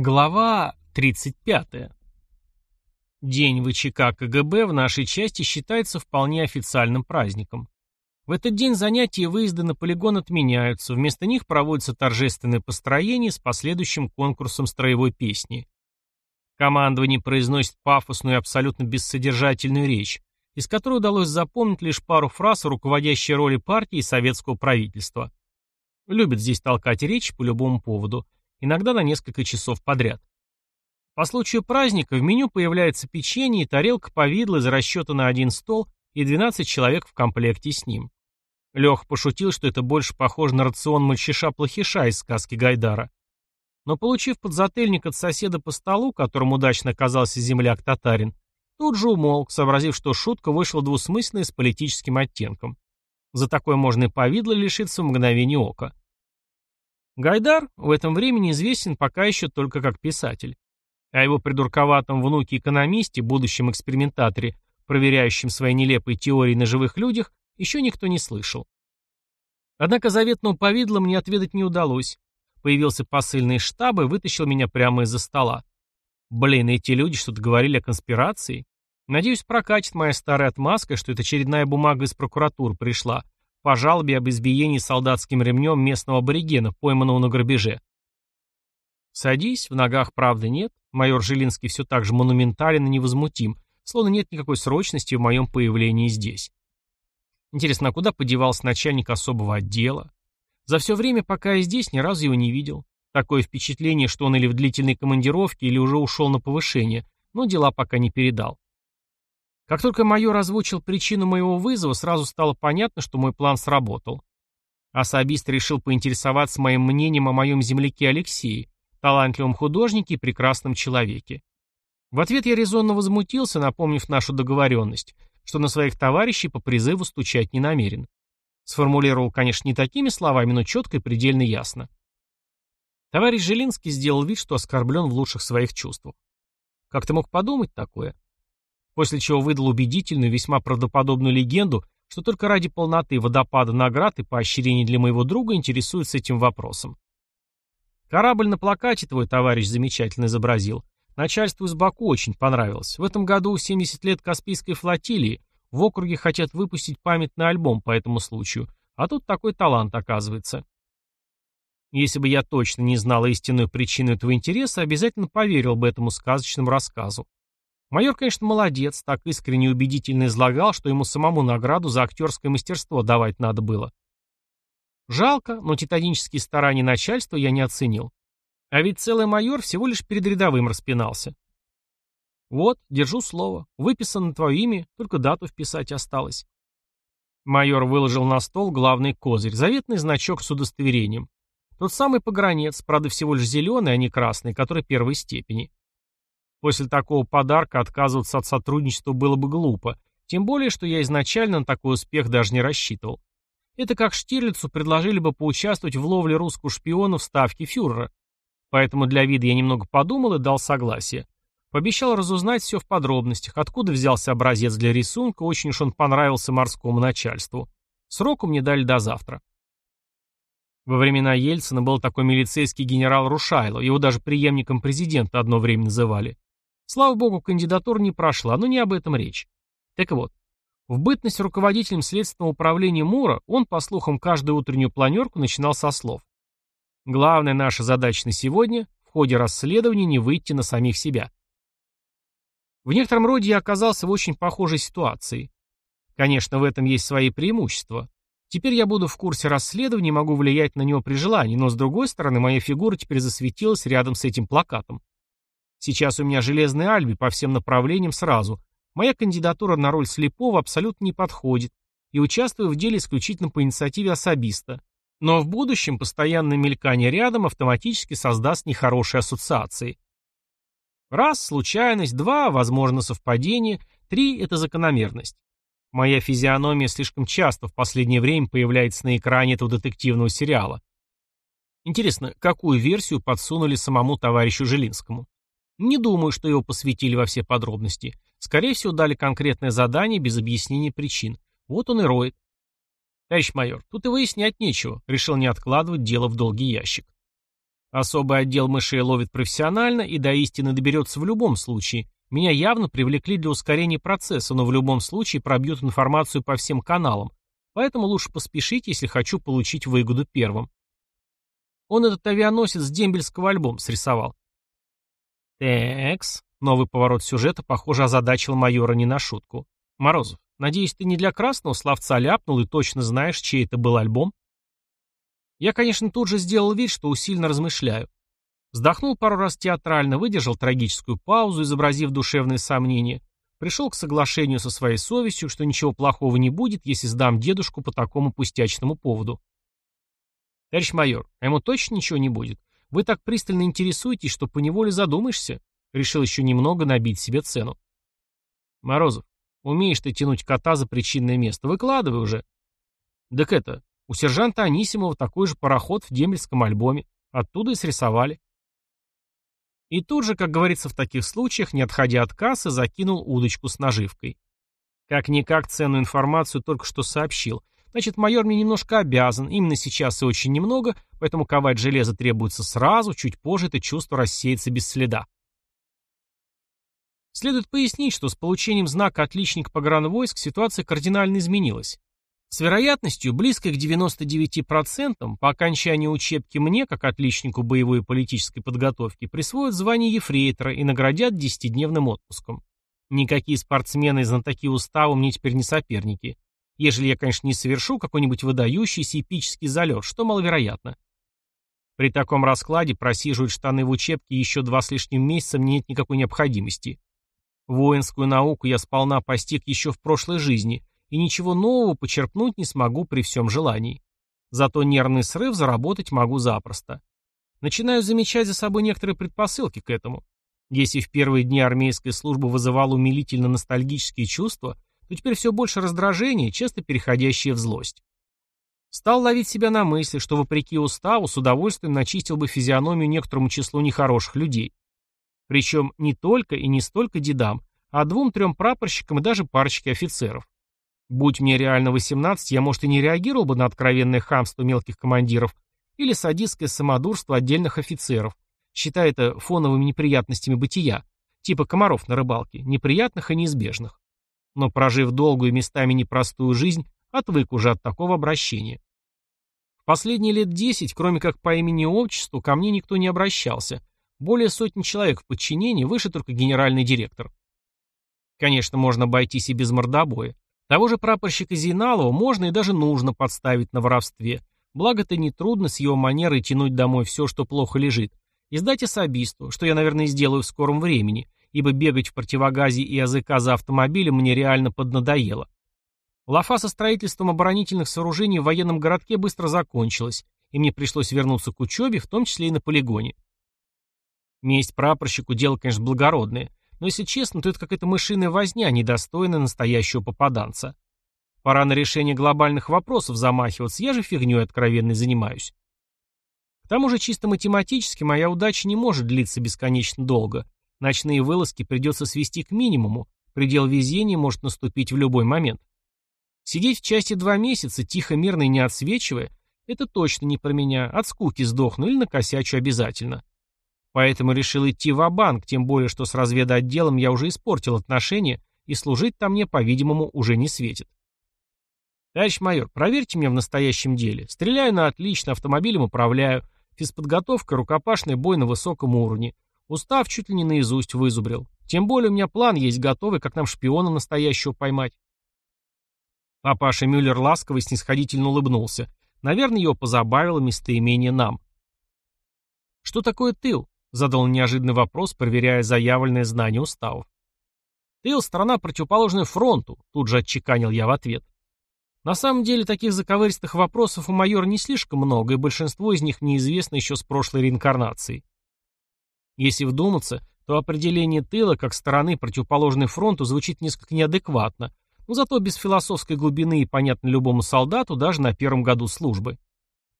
Глава 35. День ВЧК КГБ в нашей части считается вполне официальным праздником. В этот день занятия и выезды на полигон отменяются, вместо них проводится торжественное построение с последующим конкурсом строевой песни. Командование произносит пафосную и абсолютно бессодержательную речь, из которой удалось запомнить лишь пару фраз о руководящей роли партии и советского правительства. Любят здесь толкать речь по любому поводу – иногда на несколько часов подряд. По случаю праздника в меню появляется печенье и тарелка повидла из расчета на один стол и 12 человек в комплекте с ним. Лех пошутил, что это больше похоже на рацион мальчиша-плохиша из сказки Гайдара. Но получив подзатыльник от соседа по столу, которым удачно оказался земляк-татарин, тут же умолк, сообразив, что шутка вышла двусмысленной с политическим оттенком. За такое можно и повидло лишиться в мгновение ока. Гайдар в этом времени известен пока еще только как писатель. О его придурковатом внуке-экономисте, будущем экспериментаторе, проверяющем свои нелепые теории на живых людях, еще никто не слышал. Однако заветного повидла мне отведать не удалось. Появился посыльный из штаба и вытащил меня прямо из-за стола. Блин, эти люди что-то говорили о конспирации. Надеюсь, прокатит моя старая отмазка, что это очередная бумага из прокуратуры пришла, по жалобе об избиении солдатским ремнем местного аборигена, пойманного на грабеже. «Садись, в ногах правды нет», майор Жилинский все так же монументален и невозмутим, словно нет никакой срочности в моем появлении здесь. Интересно, а куда подевался начальник особого отдела? За все время, пока я здесь, ни разу его не видел. Такое впечатление, что он или в длительной командировке, или уже ушел на повышение, но дела пока не передал. Как только майор озвучил причину моего вызова, сразу стало понятно, что мой план сработал. Особист решил поинтересоваться моим мнением о моем земляке Алексее, талантливом художнике и прекрасном человеке. В ответ я резонно возмутился, напомнив нашу договоренность, что на своих товарищей по призыву стучать не намерен. Сформулировал, конечно, не такими словами, но четко и предельно ясно. Товарищ Жилинский сделал вид, что оскорблен в лучших своих чувствах. Как ты мог подумать такое? После чего выдал убедительную, весьма правдоподобную легенду, что только ради полноты водопада наград и поощрений для моего друга интересуется этим вопросом. Корабль на плакате твой товарищ замечательно изобразил. Начальству из Баку очень понравилось. В этом году 70 лет Каспийской флотилии. В округе хотят выпустить памятный альбом по этому случаю. А тут такой талант оказывается. Если бы я точно не знал истинную причину этого интереса, обязательно поверил бы этому сказочному рассказу. Майор, конечно, молодец, так искренне и убедительно излагал, что ему самому награду за актерское мастерство давать надо было. Жалко, но титанические старания начальства я не оценил. А ведь целый майор всего лишь перед рядовым распинался. Вот, держу слово. Выписано твое имя, только дату вписать осталось. Майор выложил на стол главный козырь, заветный значок с удостоверением. Тот самый погранец, правда всего лишь зеленый, а не красный, который первой степени. После такого подарка отказываться от сотрудничества было бы глупо, тем более, что я изначально на такой успех даже не рассчитывал. Это как Штирлицу предложили бы поучаствовать в ловле русского шпиона в ставке фюрера. Поэтому для вида я немного подумал и дал согласие. Пообещал разузнать все в подробностях, откуда взялся образец для рисунка, очень уж он понравился морскому начальству. Сроку мне дали до завтра. Во времена Ельцина был такой милицейский генерал Рушайло, его даже преемником президента одно время называли. Слава богу, кандидатура не прошла, но не об этом речь. Так вот, в бытность руководителем следственного управления МУРа он, по слухам, каждую утреннюю планерку начинал со слов. Главная наша задача на сегодня – в ходе расследования не выйти на самих себя. В некотором роде я оказался в очень похожей ситуации. Конечно, в этом есть свои преимущества. Теперь я буду в курсе расследования и могу влиять на него при желании, но с другой стороны, моя фигура теперь засветилась рядом с этим плакатом. Сейчас у меня железный альби по всем направлениям сразу. Моя кандидатура на роль слепого абсолютно не подходит, и участвую в деле исключительно по инициативе особиста. Но в будущем постоянное мелькание рядом автоматически создаст нехорошие ассоциации. Раз – случайность, два – возможно совпадение, три – это закономерность. Моя физиономия слишком часто в последнее время появляется на экране этого детективного сериала. Интересно, какую версию подсунули самому товарищу Жилинскому? Не думаю, что его посвятили во все подробности. Скорее всего, дали конкретное задание без объяснения причин. Вот он и роет. Товарищ майор, тут и выяснять нечего. Решил не откладывать дело в долгий ящик. Особый отдел мышей ловит профессионально и до истины доберется в любом случае. Меня явно привлекли для ускорения процесса, но в любом случае пробьют информацию по всем каналам. Поэтому лучше поспешить, если хочу получить выгоду первым. Он этот авианосец с дембельского альбом срисовал. Текс. Новый поворот сюжета, похоже, озадачил майора не на шутку. Морозов, надеюсь, ты не для красного словца ляпнул и точно знаешь, чей это был альбом? Я, конечно, тут же сделал вид, что усиленно размышляю. Вздохнул пару раз театрально, выдержал трагическую паузу, изобразив душевные сомнения. Пришел к соглашению со своей совестью, что ничего плохого не будет, если сдам дедушку по такому пустячному поводу. Товарищ майор, а ему точно ничего не будет? Вы так пристально интересуетесь, что поневоле задумаешься. Решил еще немного набить себе цену. Морозов, умеешь ты тянуть кота за причинное место. Выкладывай уже. Так это, у сержанта Анисимова такой же пароход в демельском альбоме. Оттуда и срисовали. И тут же, как говорится в таких случаях, не отходя от кассы, закинул удочку с наживкой. Как-никак ценную информацию только что сообщил. Значит, майор мне немножко обязан, именно сейчас и очень немного, поэтому ковать железо требуется сразу, чуть позже это чувство рассеется без следа. Следует пояснить, что с получением знака «Отличник погранвойск» ситуация кардинально изменилась. С вероятностью, близкой к 99%, по окончании учебки мне, как отличнику боевой и политической подготовки, присвоят звание ефрейтора и наградят десятидневным отпуском. Никакие спортсмены и знатоки устава мне теперь не соперники. Ежели я, конечно, не совершу какой-нибудь выдающийся эпический залет, что маловероятно. При таком раскладе просиживать штаны в учебке еще два с лишним месяца нет никакой необходимости. Воинскую науку я сполна постиг еще в прошлой жизни – и ничего нового почерпнуть не смогу при всем желании. Зато нервный срыв заработать могу запросто. Начинаю замечать за собой некоторые предпосылки к этому. Если в первые дни армейской службы вызывал умилительно ностальгические чувства, то теперь все больше раздражения, часто переходящее в злость. Стал ловить себя на мысли, что вопреки уставу с удовольствием начистил бы физиономию некоторому числу нехороших людей. Причем не только и не столько дедам, а двум-трем прапорщикам и даже парочке офицеров. Будь мне реально 18, я, может, и не реагировал бы на откровенное хамство мелких командиров или садистское самодурство отдельных офицеров, считая это фоновыми неприятностями бытия, типа комаров на рыбалке, неприятных и неизбежных. Но прожив долгую и местами непростую жизнь, отвык уже от такого обращения. В последние лет десять, кроме как по имени и отчеству, ко мне никто не обращался. Более сотни человек в подчинении, выше только генеральный директор. Конечно, можно обойтись и без мордобоя. Того же прапорщика Зейналова можно и даже нужно подставить на воровстве. Благо это нетрудно с его манерой тянуть домой все, что плохо лежит. И сдать особисту, что я, наверное, сделаю в скором времени, ибо бегать в противогазе и языка за автомобилем мне реально поднадоело. Лафа со строительством оборонительных сооружений в военном городке быстро закончилась, и мне пришлось вернуться к учебе, в том числе и на полигоне. Месть прапорщику дело, конечно, благородное, но если честно, то это какая-то мышиная возня, недостойная настоящего попаданца. Пора на решение глобальных вопросов замахиваться, я же фигней откровенной занимаюсь. К тому же чисто математически моя удача не может длиться бесконечно долго. Ночные вылазки придется свести к минимуму, предел везения может наступить в любой момент. Сидеть в части два месяца, тихо, мирно и не отсвечивая, это точно не про меня, от скуки сдохну или накосячу обязательно. Поэтому решил идти в банк тем более, что с разведотделом я уже испортил отношения, и служить там мне, по-видимому, уже не светит. Товарищ майор, проверьте меня в настоящем деле. Стреляю на отлично, автомобилем управляю. Физподготовка, рукопашный бой на высоком уровне. Устав чуть ли не наизусть вызубрил. Тем более у меня план есть готовый, как нам шпиона настоящего поймать. Папаша Мюллер ласково и снисходительно улыбнулся. Наверное, его позабавило местоимение «нам». Что такое тыл? Задал неожиданный вопрос, проверяя заявленное знание уставов. Тыл — страна, противоположная фронту, тут же отчеканил я в ответ. На самом деле таких заковыристых вопросов у майора не слишком много, и большинство из них неизвестно еще с прошлой реинкарнацией. Если вдуматься, то определение тыла как стороны, противоположной фронту, звучит несколько неадекватно, но зато без философской глубины и понятно любому солдату даже на первом году службы.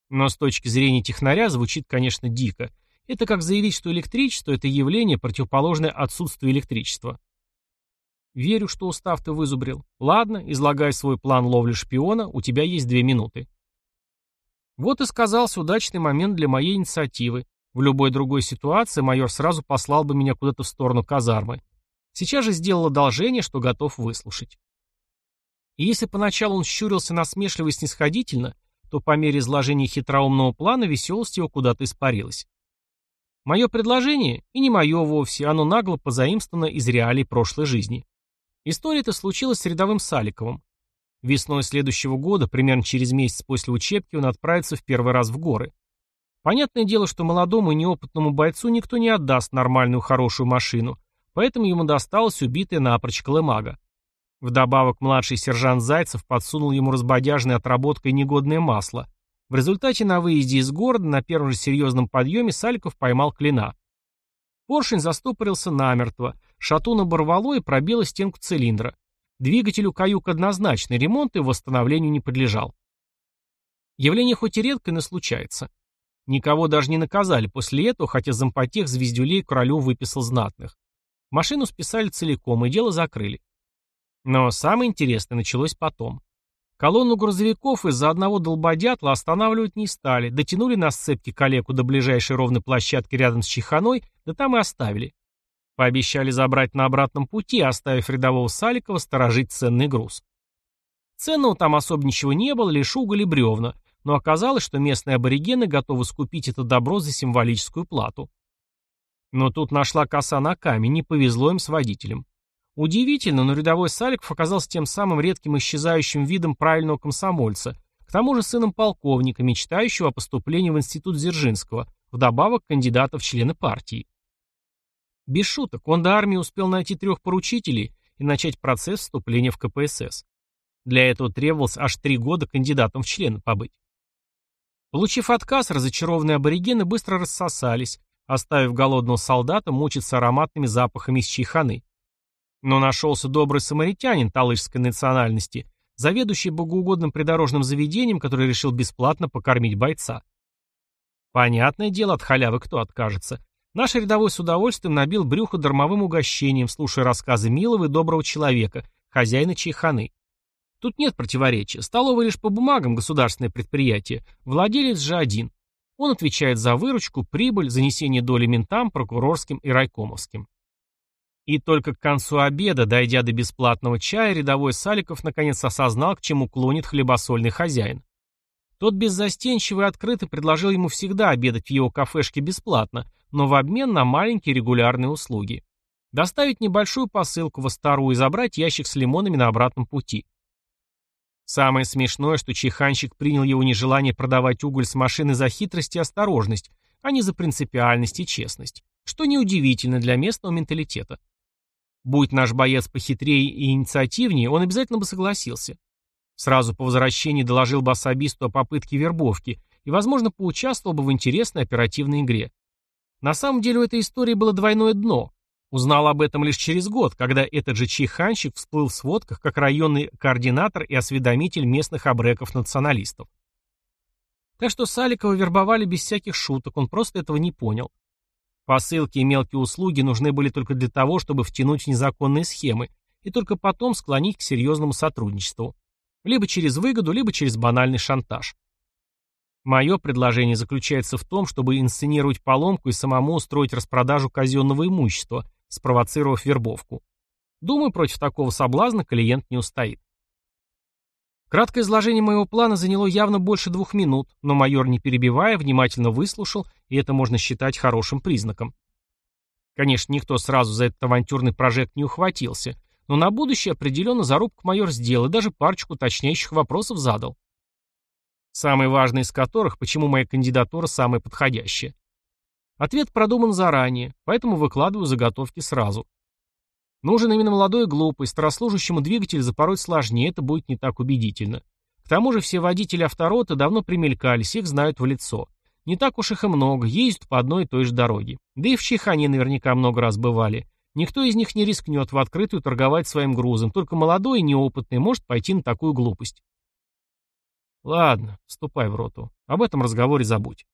Но с точки зрения технаря звучит, конечно, дико, это как заявить, что электричество – это явление, противоположное отсутствию электричества. Верю, что устав ты вызубрил. Ладно, излагай свой план ловли шпиона, у тебя есть две минуты. Вот и сказался удачный момент для моей инициативы. В любой другой ситуации майор сразу послал бы меня куда-то в сторону казармы. Сейчас же сделал одолжение, что готов выслушать. И если поначалу он щурился насмешливо и снисходительно, то по мере изложения хитроумного плана веселость его куда-то испарилась. Мое предложение, и не мое вовсе, оно нагло позаимствовано из реалий прошлой жизни. История эта случилась с рядовым Саликовым. Весной следующего года, примерно через месяц после учебки, он отправится в первый раз в горы. Понятное дело, что молодому и неопытному бойцу никто не отдаст нормальную хорошую машину, поэтому ему досталась убитая напрочь колымага. Вдобавок младший сержант Зайцев подсунул ему разбодяжной отработкой негодное масло. В результате на выезде из города на первом же серьезном подъеме Саликов поймал клина. Поршень застопорился намертво, шатун оборвало и пробило стенку цилиндра. Двигателю каюк однозначный, ремонт и восстановлению не подлежал. Явление хоть и редкое, но случается. Никого даже не наказали после этого, хотя зампотех звездюлей королю выписал знатных. Машину списали целиком, и дело закрыли. Но самое интересное началось потом. Колонну грузовиков из-за одного долбодятла останавливать не стали, дотянули на сцепке калеку до ближайшей ровной площадки рядом с Чеханой, да там и оставили. Пообещали забрать на обратном пути, оставив рядового Саликова сторожить ценный груз. Ценного там особо ничего не было, лишь уголь и бревна, но оказалось, что местные аборигены готовы скупить это добро за символическую плату. Но тут нашла коса на камень, не повезло им с водителем. Удивительно, но рядовой Саликов оказался тем самым редким исчезающим видом правильного комсомольца, к тому же сыном полковника, мечтающего о поступлении в институт Дзержинского, вдобавок кандидата в члены партии. Без шуток, он до армии успел найти трех поручителей и начать процесс вступления в КПСС. Для этого требовалось аж три года кандидатом в члены побыть. Получив отказ, разочарованные аборигены быстро рассосались, оставив голодного солдата мучиться ароматными запахами из чайханы. Но нашелся добрый самаритянин талышской национальности, заведующий богоугодным придорожным заведением, который решил бесплатно покормить бойца. Понятное дело, от халявы кто откажется. Наш рядовой с удовольствием набил брюхо дармовым угощением, слушая рассказы милого и доброго человека, хозяина чайханы. Тут нет противоречия. Столовая лишь по бумагам государственное предприятие. Владелец же один. Он отвечает за выручку, прибыль, занесение доли ментам, прокурорским и райкомовским. И только к концу обеда, дойдя до бесплатного чая, рядовой Саликов наконец осознал, к чему клонит хлебосольный хозяин. Тот беззастенчиво и открыто предложил ему всегда обедать в его кафешке бесплатно, но в обмен на маленькие регулярные услуги. Доставить небольшую посылку в Астару и забрать ящик с лимонами на обратном пути. Самое смешное, что чайханщик принял его нежелание продавать уголь с машины за хитрость и осторожность, а не за принципиальность и честность, что неудивительно для местного менталитета. Будь наш боец похитрее и инициативнее, он обязательно бы согласился. Сразу по возвращении доложил бы особисту о попытке вербовки и, возможно, поучаствовал бы в интересной оперативной игре. На самом деле у этой истории было двойное дно. Узнал об этом лишь через год, когда этот же чайханщик всплыл в сводках как районный координатор и осведомитель местных абреков-националистов. Так что Саликова вербовали без всяких шуток, он просто этого не понял. Посылки и мелкие услуги нужны были только для того, чтобы втянуть незаконные схемы и только потом склонить к серьезному сотрудничеству. Либо через выгоду, либо через банальный шантаж. Мое предложение заключается в том, чтобы инсценировать поломку и самому устроить распродажу казенного имущества, спровоцировав вербовку. Думаю, против такого соблазна клиент не устоит. Краткое изложение моего плана заняло явно больше двух минут, но майор, не перебивая, внимательно выслушал, и это можно считать хорошим признаком. Конечно, никто сразу за этот авантюрный прожект не ухватился, но на будущее определенно зарубку майор сделал и даже парочку уточняющих вопросов задал. Самый важный из которых, почему моя кандидатура самая подходящая. Ответ продуман заранее, поэтому выкладываю заготовки сразу. Нужен именно молодой и глупый, старослужащему двигатель запороть сложнее, это будет не так убедительно. К тому же все водители авторота давно примелькались, их знают в лицо. Не так уж их и много, ездят по одной и той же дороге. Да и в Чайхане наверняка много раз бывали. Никто из них не рискнет в открытую торговать своим грузом, только молодой и неопытный может пойти на такую глупость. Ладно, вступай в роту. Об этом разговоре забудь.